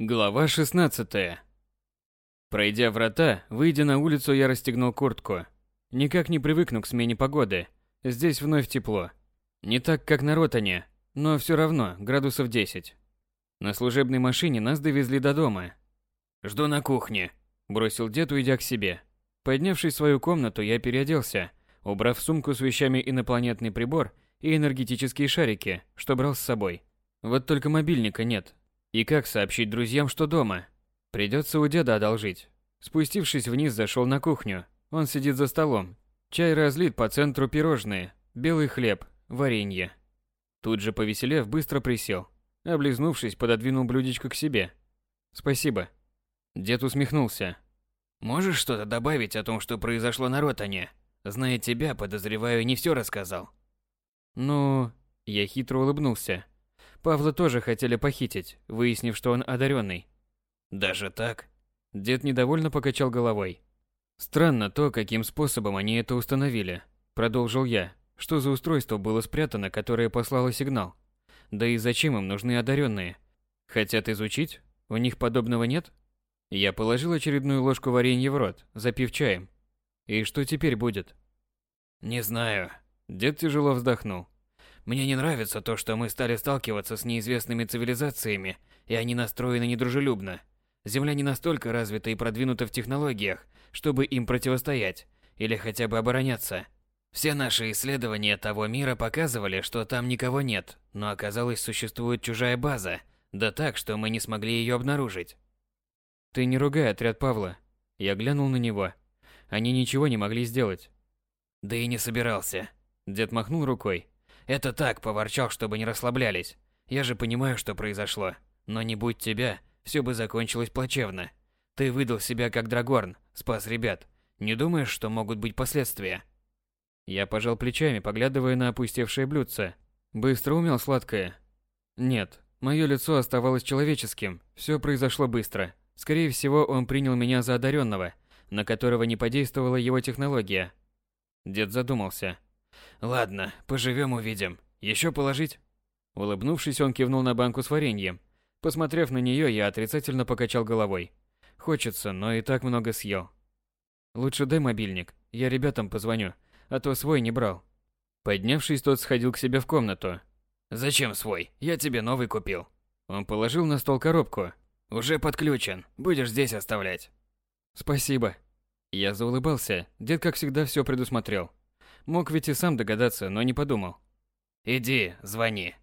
Глава 16. Пройдя врата, выйдя на улицу, я расстегнул куртку. Никак не привыкну к смене погоды. Здесь вновь тепло. Не так, как на Ротане, но все равно градусов 10. На служебной машине нас довезли до дома. «Жду на кухне», – бросил дед, уйдя к себе. Поднявшись в свою комнату, я переоделся, убрав в сумку с вещами инопланетный прибор и энергетические шарики, что брал с собой. Вот только мобильника нет, и как сообщить друзьям, что дома? Придется у деда одолжить. Спустившись вниз, зашел на кухню. Он сидит за столом. Чай разлит по центру пирожные, белый хлеб, варенье. Тут же, повеселев, быстро присел. Облизнувшись, пододвинул блюдечко к себе. «Спасибо». Дед усмехнулся. «Можешь что-то добавить о том, что произошло на Ротане? Зная тебя, подозреваю, не все рассказал». «Ну...» Я хитро улыбнулся. Павла тоже хотели похитить, выяснив, что он одаренный. Даже так? Дед недовольно покачал головой. Странно то, каким способом они это установили. Продолжил я. Что за устройство было спрятано, которое послало сигнал? Да и зачем им нужны одаренные? Хотят изучить? У них подобного нет? Я положил очередную ложку варенья в рот, запив чаем. И что теперь будет? Не знаю. Дед тяжело вздохнул. Мне не нравится то, что мы стали сталкиваться с неизвестными цивилизациями, и они настроены недружелюбно. Земля не настолько развита и продвинута в технологиях, чтобы им противостоять, или хотя бы обороняться. Все наши исследования того мира показывали, что там никого нет, но оказалось существует чужая база, да так, что мы не смогли ее обнаружить. Ты не ругай отряд Павла. Я глянул на него. Они ничего не могли сделать. Да и не собирался. Дед махнул рукой. Это так, поворчал, чтобы не расслаблялись. Я же понимаю, что произошло. Но не будь тебя, все бы закончилось плачевно. Ты выдал себя как Драгорн, спас ребят. Не думаешь, что могут быть последствия? Я пожал плечами, поглядывая на опустевшее блюдце. Быстро умел сладкое. Нет, мое лицо оставалось человеческим. Все произошло быстро. Скорее всего, он принял меня за одаренного, на которого не подействовала его технология. Дед задумался. Ладно, поживем увидим. Еще положить? Улыбнувшись, он кивнул на банку с вареньем. Посмотрев на нее, я отрицательно покачал головой. Хочется, но и так много съел. Лучше дай мобильник, я ребятам позвоню, а то свой не брал. Поднявшись, тот сходил к себе в комнату. Зачем свой? Я тебе новый купил. Он положил на стол коробку. Уже подключен, будешь здесь оставлять. Спасибо. Я заулыбался. Дед, как всегда, все предусмотрел. Мог ведь и сам догадаться, но не подумал. «Иди, звони».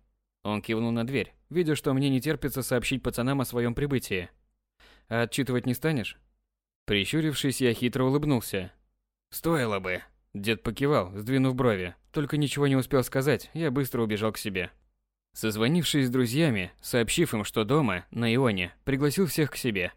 Он кивнул на дверь, видя, что мне не терпится сообщить пацанам о своем прибытии. «А отчитывать не станешь?» Прищурившись, я хитро улыбнулся. «Стоило бы». Дед покивал, сдвинув брови. Только ничего не успел сказать, я быстро убежал к себе. Созвонившись с друзьями, сообщив им, что дома, на Ионе, пригласил всех к себе.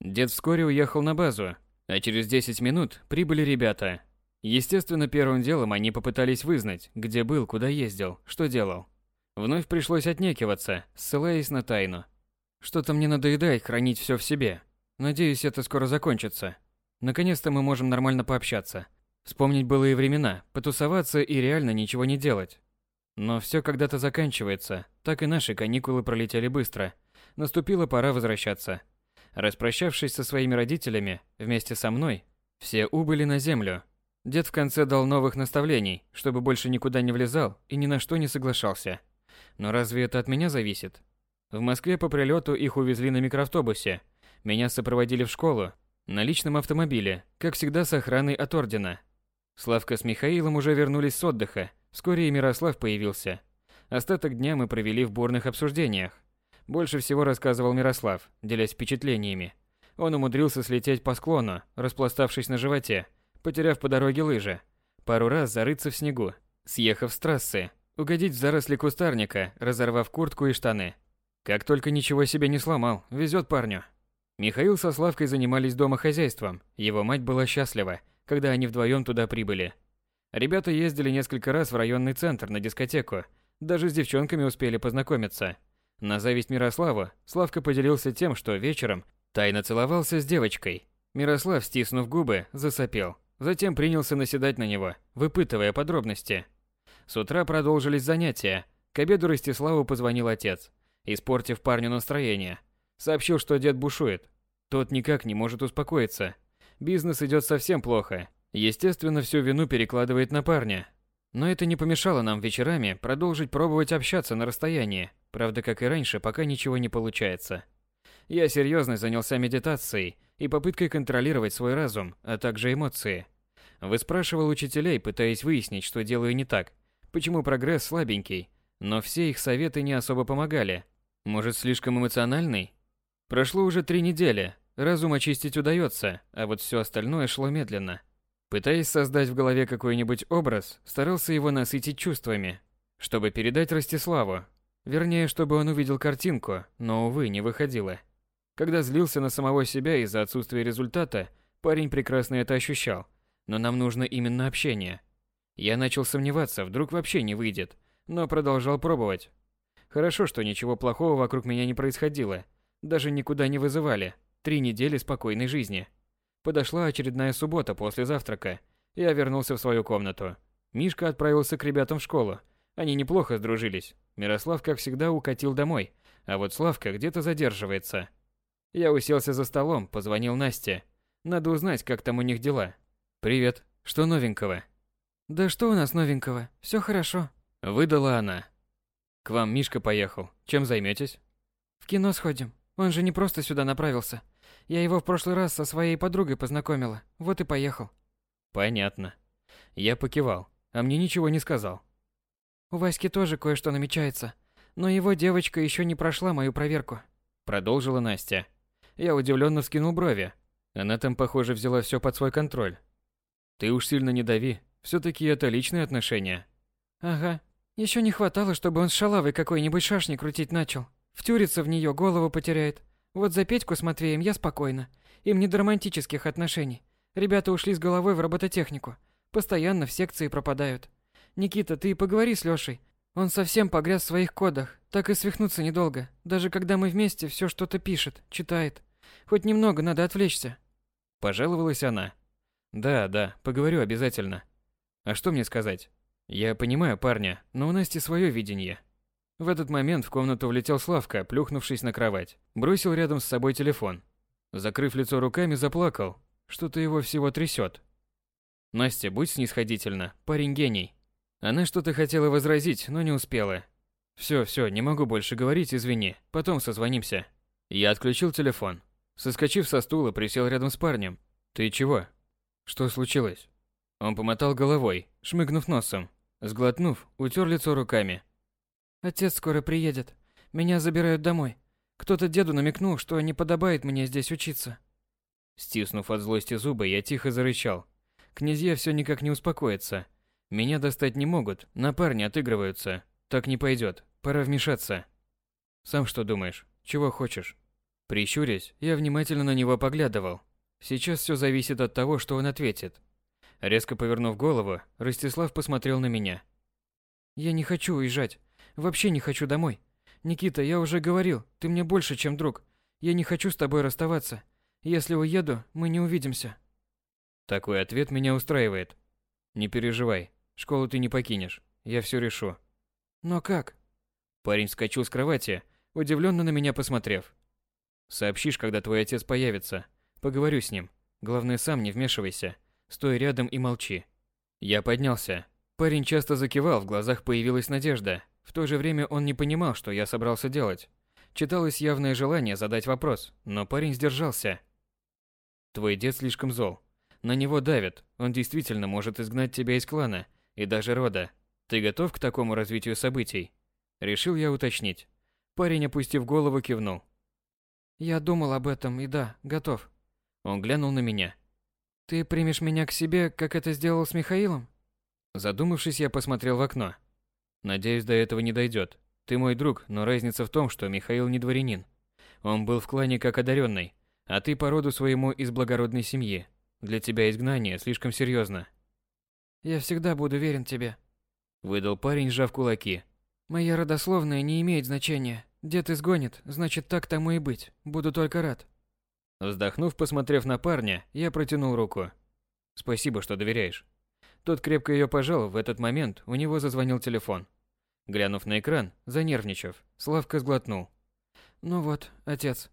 Дед вскоре уехал на базу, а через 10 минут прибыли ребята, Естественно, первым делом они попытались вызнать, где был, куда ездил, что делал. Вновь пришлось отнекиваться, ссылаясь на тайну. Что-то мне надоедает хранить все в себе. Надеюсь, это скоро закончится. Наконец-то мы можем нормально пообщаться. Вспомнить былые времена, потусоваться и реально ничего не делать. Но все когда-то заканчивается, так и наши каникулы пролетели быстро. Наступила пора возвращаться. Распрощавшись со своими родителями, вместе со мной, все убыли на землю, Дед в конце дал новых наставлений, чтобы больше никуда не влезал и ни на что не соглашался. Но разве это от меня зависит? В Москве по прилету их увезли на микроавтобусе. Меня сопроводили в школу на личном автомобиле, как всегда с охраной от ордена. Славка с Михаилом уже вернулись с отдыха. Вскоре и Мирослав появился. Остаток дня мы провели в бурных обсуждениях. Больше всего рассказывал Мирослав, делясь впечатлениями. Он умудрился слететь по склону, распластавшись на животе, потеряв по дороге лыжи, пару раз зарыться в снегу, съехав с трассы, угодить в заросли кустарника, разорвав куртку и штаны. Как только ничего себе не сломал, везет парню. Михаил со Славкой занимались домохозяйством, его мать была счастлива, когда они вдвоем туда прибыли. Ребята ездили несколько раз в районный центр на дискотеку, даже с девчонками успели познакомиться. На зависть Мирославу, Славка поделился тем, что вечером тайно целовался с девочкой. Мирослав, стиснув губы, засопел. Затем принялся наседать на него, выпытывая подробности. С утра продолжились занятия. К обеду Ростиславу позвонил отец, испортив парню настроение. Сообщил, что дед бушует. Тот никак не может успокоиться. Бизнес идет совсем плохо. Естественно, всю вину перекладывает на парня. Но это не помешало нам вечерами продолжить пробовать общаться на расстоянии. Правда, как и раньше, пока ничего не получается. Я серьезно занялся медитацией и попыткой контролировать свой разум, а также эмоции. Выспрашивал учителей, пытаясь выяснить, что делаю не так, почему прогресс слабенький, но все их советы не особо помогали. Может, слишком эмоциональный? Прошло уже три недели, разум очистить удается, а вот все остальное шло медленно. Пытаясь создать в голове какой-нибудь образ, старался его насытить чувствами, чтобы передать Ростиславу. Вернее, чтобы он увидел картинку, но, увы, не выходило. Когда злился на самого себя из-за отсутствия результата, парень прекрасно это ощущал. Но нам нужно именно общение. Я начал сомневаться, вдруг вообще не выйдет, но продолжал пробовать. Хорошо, что ничего плохого вокруг меня не происходило. Даже никуда не вызывали. Три недели спокойной жизни. Подошла очередная суббота после завтрака. Я вернулся в свою комнату. Мишка отправился к ребятам в школу. Они неплохо сдружились. Мирослав, как всегда, укатил домой, а вот Славка где-то задерживается. Я уселся за столом, позвонил Насте. Надо узнать, как там у них дела. «Привет. Что новенького?» «Да что у нас новенького? Все хорошо», — выдала она. «К вам Мишка поехал. Чем займетесь?» «В кино сходим. Он же не просто сюда направился. Я его в прошлый раз со своей подругой познакомила. Вот и поехал. Понятно. Я покивал, а мне ничего не сказал. У Васьки тоже кое-что намечается, но его девочка еще не прошла мою проверку. Продолжила Настя. Я удивленно вскинул брови. Она там, похоже, взяла все под свой контроль. Ты уж сильно не дави. Все-таки это личные отношения. Ага. Еще не хватало, чтобы он с шалавой какой-нибудь шашни крутить начал. Втюрится в нее, голову потеряет. Вот за Петьку с Матвеем я спокойна. Им не до романтических отношений. Ребята ушли с головой в робототехнику. Постоянно в секции пропадают. Никита, ты поговори с Лёшей. Он совсем погряз в своих кодах. Так и свихнуться недолго. Даже когда мы вместе, все что-то пишет, читает. Хоть немного надо отвлечься. Пожаловалась она. Да, да, поговорю обязательно. А что мне сказать? Я понимаю парня, но у Насти свое видение. В этот момент в комнату влетел Славка, плюхнувшись на кровать. Бросил рядом с собой телефон. Закрыв лицо руками, заплакал. Что-то его всего трясет. Настя, будь снисходительна, парень гений. Она что-то хотела возразить, но не успела. Все, все, не могу больше говорить, извини. Потом созвонимся. Я отключил телефон. Соскочив со стула, присел рядом с парнем. Ты чего? Что случилось? Он помотал головой, шмыгнув носом. Сглотнув, утер лицо руками. Отец скоро приедет. Меня забирают домой. Кто-то деду намекнул, что не подобает мне здесь учиться. Стиснув от злости зубы, я тихо зарычал. Князья все никак не успокоятся. Меня достать не могут, на парня отыгрываются. Так не пойдет, пора вмешаться. Сам что думаешь? Чего хочешь? Прищурясь, я внимательно на него поглядывал. Сейчас все зависит от того, что он ответит. Резко повернув голову, Ростислав посмотрел на меня. Я не хочу уезжать. Вообще не хочу домой. Никита, я уже говорил, ты мне больше, чем друг. Я не хочу с тобой расставаться. Если уеду, мы не увидимся. Такой ответ меня устраивает. Не переживай, школу ты не покинешь. Я все решу. Но как? Парень вскочил с кровати, удивленно на меня посмотрев. Сообщишь, когда твой отец появится. Поговорю с ним. Главное, сам не вмешивайся. Стой рядом и молчи. Я поднялся. Парень часто закивал, в глазах появилась надежда. В то же время он не понимал, что я собрался делать. Читалось явное желание задать вопрос, но парень сдержался. Твой дед слишком зол. На него давят. Он действительно может изгнать тебя из клана и даже рода. Ты готов к такому развитию событий? Решил я уточнить. Парень, опустив голову, кивнул. Я думал об этом, и да, готов. Он глянул на меня. Ты примешь меня к себе, как это сделал с Михаилом? Задумавшись, я посмотрел в окно. Надеюсь, до этого не дойдет. Ты мой друг, но разница в том, что Михаил не дворянин. Он был в клане как одаренный, а ты по роду своему из благородной семьи. Для тебя изгнание слишком серьезно. Я всегда буду верен тебе. Выдал парень, сжав кулаки. Моя родословная не имеет значения. Дед изгонит, значит так тому и быть. Буду только рад. Вздохнув, посмотрев на парня, я протянул руку. Спасибо, что доверяешь. Тот крепко ее пожал, в этот момент у него зазвонил телефон. Глянув на экран, занервничав, Славка сглотнул. «Ну вот, отец,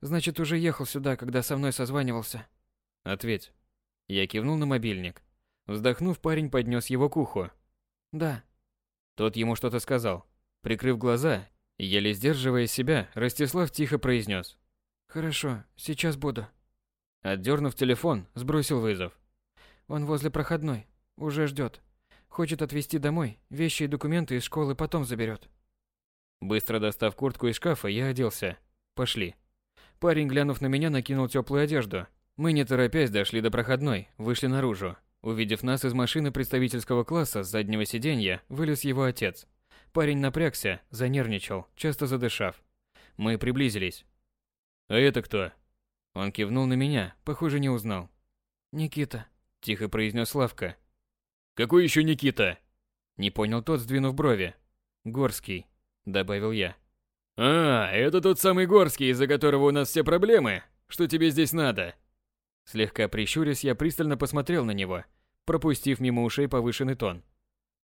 Значит, уже ехал сюда, когда со мной созванивался. Ответь. Я кивнул на мобильник. Вздохнув, парень поднес его к уху. Да. Тот ему что-то сказал. Прикрыв глаза, еле сдерживая себя, Ростислав тихо произнес. Хорошо, сейчас буду. Отдернув телефон, сбросил вызов. Он возле проходной, уже ждет. Хочет отвезти домой, вещи и документы из школы потом заберет. Быстро достав куртку из шкафа, я оделся. Пошли. Парень, глянув на меня, накинул теплую одежду. Мы, не торопясь, дошли до проходной, вышли наружу. Увидев нас из машины представительского класса с заднего сиденья, вылез его отец. Парень напрягся, занервничал, часто задышав. Мы приблизились. «А это кто?» Он кивнул на меня, похоже, не узнал. «Никита», – тихо произнес Славка. «Какой еще Никита?» Не понял тот, сдвинув брови. «Горский», – добавил я. «А, это тот самый Горский, из-за которого у нас все проблемы? Что тебе здесь надо?» Слегка прищурясь, я пристально посмотрел на него, пропустив мимо ушей повышенный тон.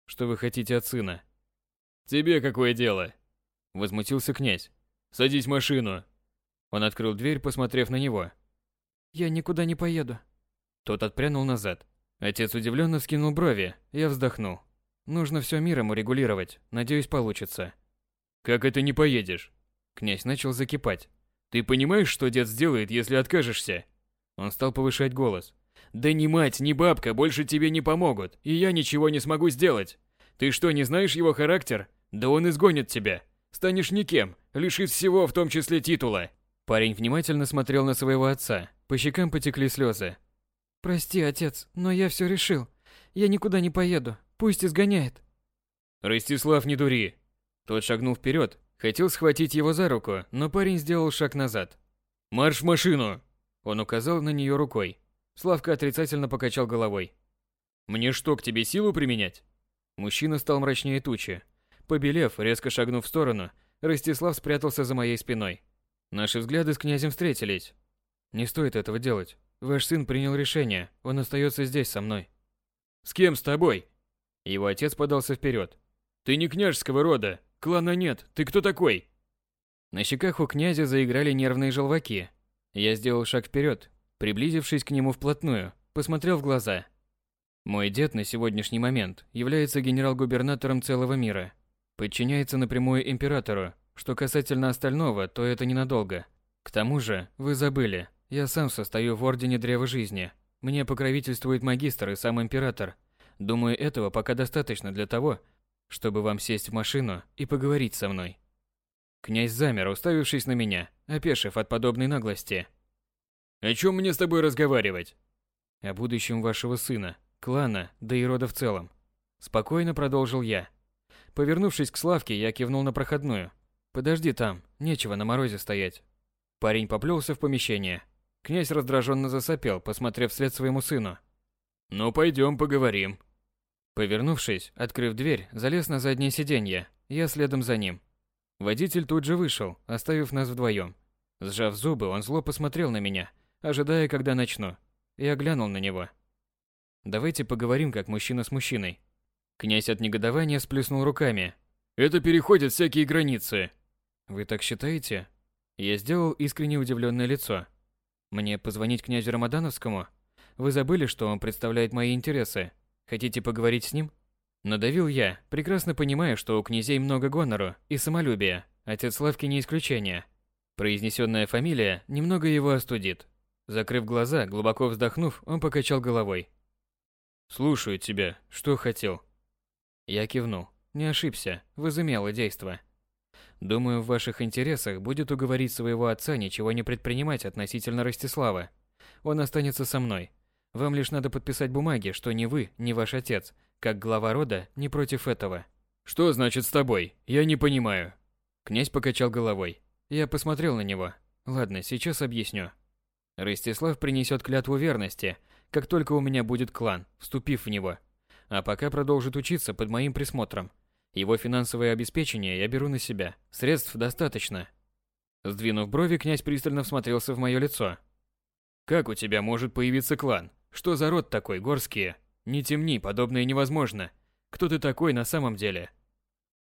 «Что вы хотите от сына?» «Тебе какое дело?» Возмутился князь. «Садись в машину!» Он открыл дверь, посмотрев на него. «Я никуда не поеду». Тот отпрянул назад. Отец удивленно скинул брови, я вздохнул. Нужно все миром урегулировать, надеюсь, получится. «Как это не поедешь?» Князь начал закипать. «Ты понимаешь, что дед сделает, если откажешься?» Он стал повышать голос. «Да ни мать, ни бабка больше тебе не помогут, и я ничего не смогу сделать. Ты что, не знаешь его характер? Да он изгонит тебя. Станешь никем, лишит всего, в том числе титула». Парень внимательно смотрел на своего отца. По щекам потекли слезы. «Прости, отец, но я все решил. Я никуда не поеду. Пусть изгоняет». «Ростислав, не дури!» Тот шагнул вперед, хотел схватить его за руку, но парень сделал шаг назад. «Марш в машину!» Он указал на нее рукой. Славка отрицательно покачал головой. «Мне что, к тебе силу применять?» Мужчина стал мрачнее тучи. Побелев, резко шагнув в сторону, Ростислав спрятался за моей спиной. Наши взгляды с князем встретились. «Не стоит этого делать. Ваш сын принял решение, он остается здесь со мной». «С кем с тобой?» Его отец подался вперед. «Ты не княжеского рода, Клана нет. Ты кто такой? На щеках у князя заиграли нервные желваки. Я сделал шаг вперед, приблизившись к нему вплотную, посмотрел в глаза. Мой дед на сегодняшний момент является генерал-губернатором целого мира. Подчиняется напрямую императору. Что касательно остального, то это ненадолго. К тому же, вы забыли, я сам состою в Ордене Древа Жизни. Мне покровительствует магистр и сам император. Думаю, этого пока достаточно для того, чтобы вам сесть в машину и поговорить со мной. Князь замер, уставившись на меня, опешив от подобной наглости. «О чем мне с тобой разговаривать?» «О будущем вашего сына, клана, да и рода в целом». Спокойно продолжил я. Повернувшись к Славке, я кивнул на проходную. «Подожди там, нечего на морозе стоять». Парень поплелся в помещение. Князь раздраженно засопел, посмотрев вслед своему сыну. «Ну, пойдем поговорим», Повернувшись, открыв дверь, залез на заднее сиденье. Я следом за ним. Водитель тут же вышел, оставив нас вдвоем. Сжав зубы, он зло посмотрел на меня, ожидая, когда начну. Я глянул на него. Давайте поговорим как мужчина с мужчиной. Князь от негодования сплеснул руками. Это переходит всякие границы. Вы так считаете? Я сделал искренне удивленное лицо. Мне позвонить князю Рамадановскому? Вы забыли, что он представляет мои интересы? Хотите поговорить с ним? Надавил я, прекрасно понимая, что у князей много гонору и самолюбия. Отец Славки не исключение. Произнесенная фамилия немного его остудит. Закрыв глаза, глубоко вздохнув, он покачал головой. «Слушаю тебя. Что хотел?» Я кивнул. Не ошибся. Возымело действо. Думаю, в ваших интересах будет уговорить своего отца ничего не предпринимать относительно Ростислава. Он останется со мной. Вам лишь надо подписать бумаги, что ни вы, ни ваш отец, как глава рода, не против этого. Что значит с тобой? Я не понимаю. Князь покачал головой. Я посмотрел на него. Ладно, сейчас объясню. Ростислав принесет клятву верности, как только у меня будет клан, вступив в него. А пока продолжит учиться под моим присмотром. Его финансовое обеспечение я беру на себя. Средств достаточно. Сдвинув брови, князь пристально всмотрелся в мое лицо. Как у тебя может появиться клан? Что за род такой, горские? Не темни, подобное невозможно. Кто ты такой на самом деле?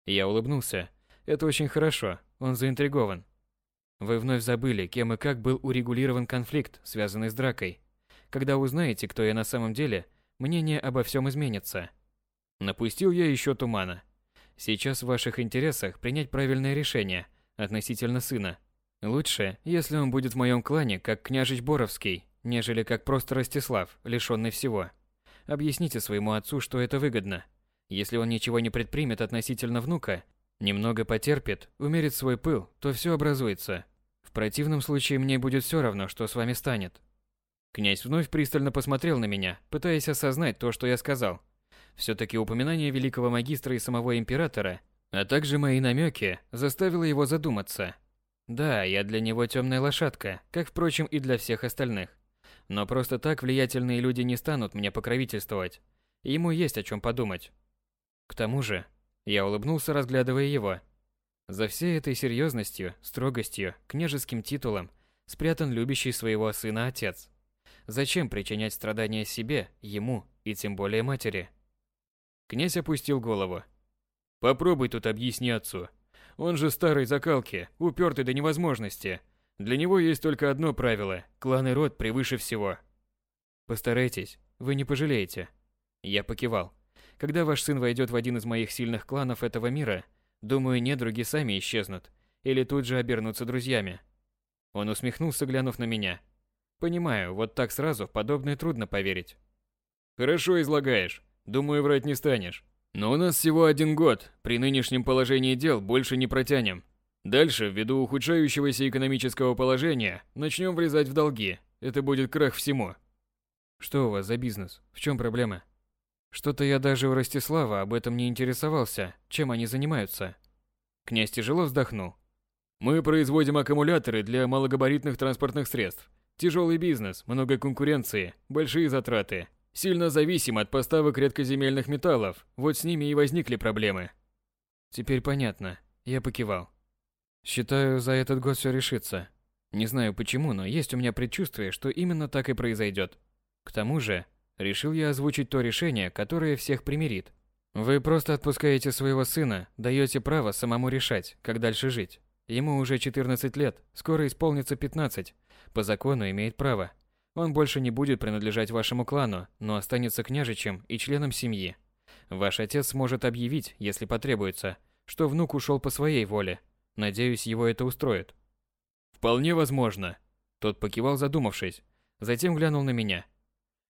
Я улыбнулся. Это очень хорошо, он заинтригован. Вы вновь забыли, кем и как был урегулирован конфликт, связанный с дракой. Когда узнаете, кто я на самом деле, мнение обо всем изменится. Напустил я еще тумана. Сейчас в ваших интересах принять правильное решение относительно сына. Лучше, если он будет в моем клане, как княжич Боровский, нежели как просто Ростислав, лишенный всего. Объясните своему отцу, что это выгодно. Если он ничего не предпримет относительно внука, немного потерпит, умерит свой пыл, то все образуется. В противном случае мне будет все равно, что с вами станет. Князь вновь пристально посмотрел на меня, пытаясь осознать то, что я сказал. Все-таки упоминание великого магистра и самого императора, а также мои намеки, заставило его задуматься. Да, я для него темная лошадка, как, впрочем, и для всех остальных. Но просто так влиятельные люди не станут мне покровительствовать. Ему есть о чем подумать. К тому же, я улыбнулся, разглядывая его. За всей этой серьезностью, строгостью, княжеским титулом спрятан любящий своего сына отец. Зачем причинять страдания себе, ему и тем более матери? Князь опустил голову. Попробуй тут объясни отцу. Он же старой закалки, упертый до невозможности. Для него есть только одно правило – клан и род превыше всего. Постарайтесь, вы не пожалеете. Я покивал. Когда ваш сын войдет в один из моих сильных кланов этого мира, думаю, недруги сами исчезнут или тут же обернутся друзьями. Он усмехнулся, глянув на меня. Понимаю, вот так сразу в подобное трудно поверить. Хорошо излагаешь. Думаю, врать не станешь. Но у нас всего один год. При нынешнем положении дел больше не протянем. Дальше, ввиду ухудшающегося экономического положения, начнем влезать в долги. Это будет крах всему. Что у вас за бизнес? В чем проблема? Что-то я даже у Ростислава об этом не интересовался, чем они занимаются. Князь тяжело вздохнул. Мы производим аккумуляторы для малогабаритных транспортных средств. Тяжелый бизнес, много конкуренции, большие затраты. Сильно зависим от поставок редкоземельных металлов, вот с ними и возникли проблемы. Теперь понятно. Я покивал. Считаю, за этот год все решится. Не знаю почему, но есть у меня предчувствие, что именно так и произойдет. К тому же, решил я озвучить то решение, которое всех примирит. Вы просто отпускаете своего сына, даете право самому решать, как дальше жить. Ему уже 14 лет, скоро исполнится 15. По закону имеет право. Он больше не будет принадлежать вашему клану, но останется княжичем и членом семьи. Ваш отец сможет объявить, если потребуется, что внук ушел по своей воле. Надеюсь, его это устроит. Вполне возможно. Тот покивал, задумавшись. Затем глянул на меня.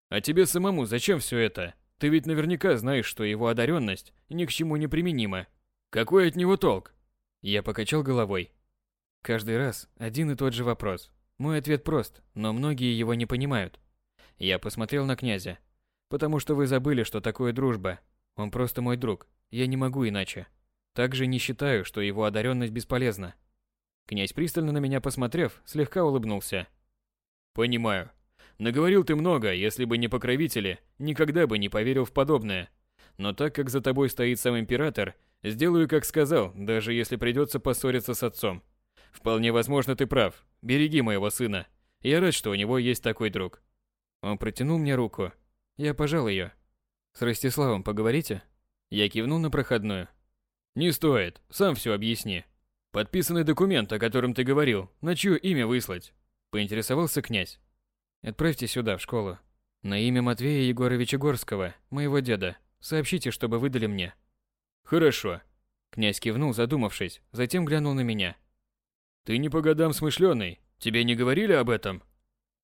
А тебе самому зачем все это? Ты ведь наверняка знаешь, что его одаренность ни к чему не применима. Какой от него толк? Я покачал головой. Каждый раз один и тот же вопрос. Мой ответ прост, но многие его не понимают. Я посмотрел на князя. Потому что вы забыли, что такое дружба. Он просто мой друг. Я не могу иначе. Также не считаю, что его одаренность бесполезна. Князь пристально на меня посмотрев, слегка улыбнулся. Понимаю. Наговорил ты много, если бы не покровители, никогда бы не поверил в подобное. Но так как за тобой стоит сам император, Сделаю, как сказал, даже если придется поссориться с отцом. Вполне возможно, ты прав. Береги моего сына. Я рад, что у него есть такой друг. Он протянул мне руку. Я пожал ее. С Ростиславом поговорите? Я кивнул на проходную. Не стоит, сам все объясни. Подписанный документ, о котором ты говорил, на чье имя выслать? Поинтересовался князь. Отправьте сюда, в школу. На имя Матвея Егоровича Горского, моего деда. Сообщите, чтобы выдали мне. Хорошо. Князь кивнул, задумавшись, затем глянул на меня. Ты не по годам смышленый. Тебе не говорили об этом?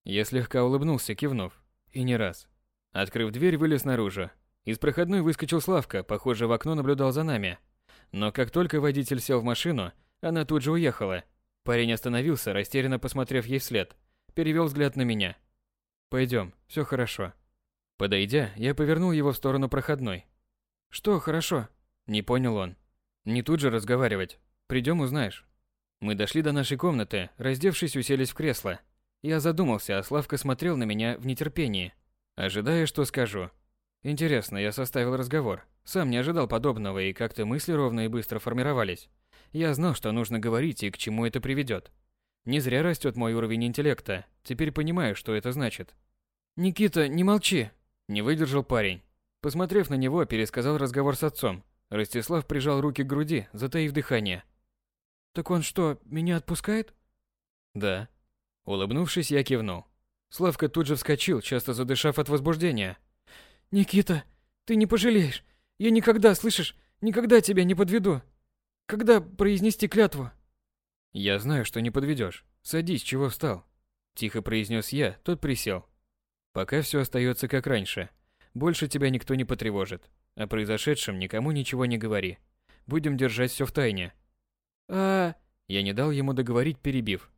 Я слегка улыбнулся, кивнув. И не раз. Открыв дверь, вылез наружу. Из проходной выскочил Славка, похоже, в окно наблюдал за нами. Но как только водитель сел в машину, она тут же уехала. Парень остановился, растерянно посмотрев ей вслед. Перевел взгляд на меня. Пойдем, все хорошо. Подойдя, я повернул его в сторону проходной. Что хорошо? Не понял он. Не тут же разговаривать. Придем, узнаешь. Мы дошли до нашей комнаты, раздевшись, уселись в кресло. Я задумался, а Славка смотрел на меня в нетерпении, ожидая, что скажу. Интересно, я составил разговор. Сам не ожидал подобного, и как-то мысли ровно и быстро формировались. Я знал, что нужно говорить и к чему это приведет. Не зря растет мой уровень интеллекта. Теперь понимаю, что это значит. «Никита, не молчи!» Не выдержал парень. Посмотрев на него, пересказал разговор с отцом. Ростислав прижал руки к груди, затаив дыхание. «Так он что, меня отпускает?» Да. Улыбнувшись, я кивнул. Славка тут же вскочил, часто задышав от возбуждения. «Никита, ты не пожалеешь. Я никогда, слышишь, никогда тебя не подведу. Когда произнести клятву?» «Я знаю, что не подведешь. Садись, чего встал?» Тихо произнес я, тот присел. «Пока все остается как раньше. Больше тебя никто не потревожит. О произошедшем никому ничего не говори. Будем держать все в тайне». «А...» Я не дал ему договорить, перебив.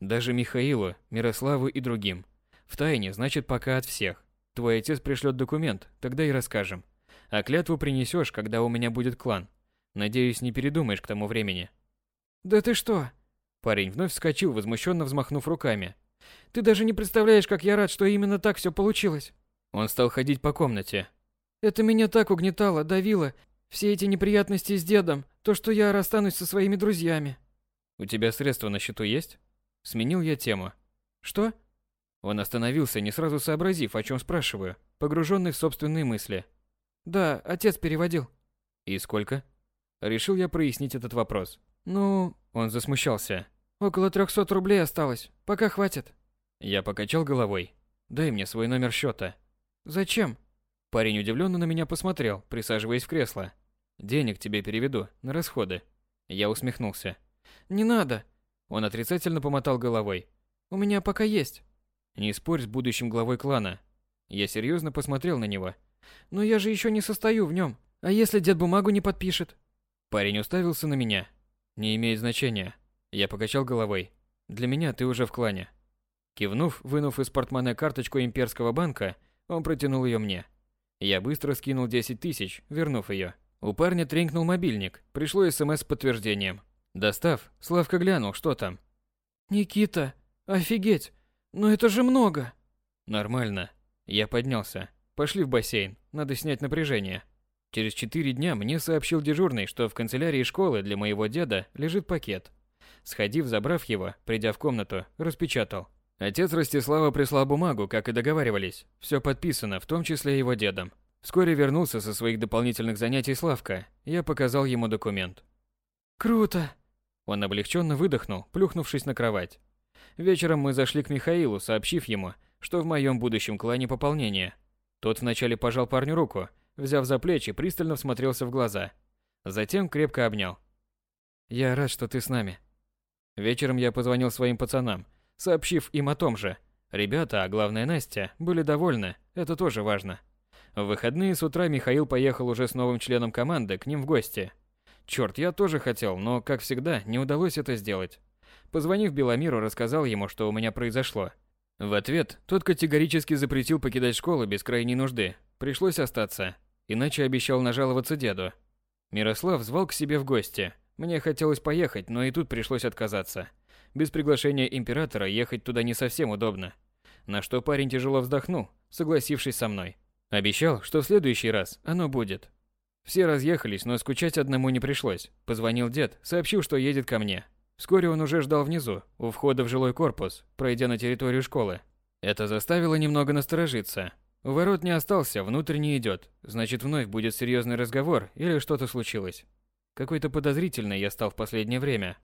Даже Михаилу, Мирославу и другим. В тайне, значит, пока от всех. Твой отец пришлет документ, тогда и расскажем. А клятву принесешь, когда у меня будет клан. Надеюсь, не передумаешь к тому времени. Да ты что? Парень вновь вскочил, возмущенно взмахнув руками. Ты даже не представляешь, как я рад, что именно так все получилось. Он стал ходить по комнате. Это меня так угнетало, давило. Все эти неприятности с дедом, то, что я расстанусь со своими друзьями. У тебя средства на счету есть? Сменил я тему. Что? Он остановился, не сразу сообразив, о чем спрашиваю, погруженный в собственные мысли. Да, отец переводил. И сколько? Решил я прояснить этот вопрос. Ну, он засмущался. Около 300 рублей осталось. Пока хватит. Я покачал головой. Дай мне свой номер счета. Зачем? Парень удивленно на меня посмотрел, присаживаясь в кресло. Денег тебе переведу на расходы. Я усмехнулся. Не надо. Он отрицательно помотал головой. У меня пока есть. Не спорь с будущим главой клана. Я серьезно посмотрел на него. Но я же еще не состою в нем. А если дед бумагу не подпишет? Парень уставился на меня. Не имеет значения. Я покачал головой. Для меня ты уже в клане. Кивнув, вынув из портмоне карточку имперского банка, он протянул ее мне. Я быстро скинул 10 тысяч, вернув ее. У парня тренькнул мобильник. Пришло СМС с подтверждением. Достав, Славка глянул, что там. «Никита, офигеть! Но это же много!» «Нормально». Я поднялся. Пошли в бассейн, надо снять напряжение. Через четыре дня мне сообщил дежурный, что в канцелярии школы для моего деда лежит пакет. Сходив, забрав его, придя в комнату, распечатал. Отец Ростислава прислал бумагу, как и договаривались. Все подписано, в том числе его дедом. Вскоре вернулся со своих дополнительных занятий Славка. Я показал ему документ. «Круто!» Он облегченно выдохнул, плюхнувшись на кровать. Вечером мы зашли к Михаилу, сообщив ему, что в моем будущем клане пополнение. Тот вначале пожал парню руку, взяв за плечи, пристально всмотрелся в глаза. Затем крепко обнял. «Я рад, что ты с нами». Вечером я позвонил своим пацанам, сообщив им о том же. Ребята, а главное Настя, были довольны, это тоже важно. В выходные с утра Михаил поехал уже с новым членом команды к ним в гости – Черт, я тоже хотел, но, как всегда, не удалось это сделать. Позвонив Беломиру, рассказал ему, что у меня произошло. В ответ тот категорически запретил покидать школу без крайней нужды. Пришлось остаться, иначе обещал нажаловаться деду. Мирослав звал к себе в гости. Мне хотелось поехать, но и тут пришлось отказаться. Без приглашения императора ехать туда не совсем удобно. На что парень тяжело вздохнул, согласившись со мной. Обещал, что в следующий раз оно будет. Все разъехались, но скучать одному не пришлось. Позвонил дед, сообщил, что едет ко мне. Вскоре он уже ждал внизу, у входа в жилой корпус, пройдя на территорию школы. Это заставило немного насторожиться. У ворот не остался, внутрь не идет. Значит, вновь будет серьезный разговор или что-то случилось. Какой-то подозрительный я стал в последнее время.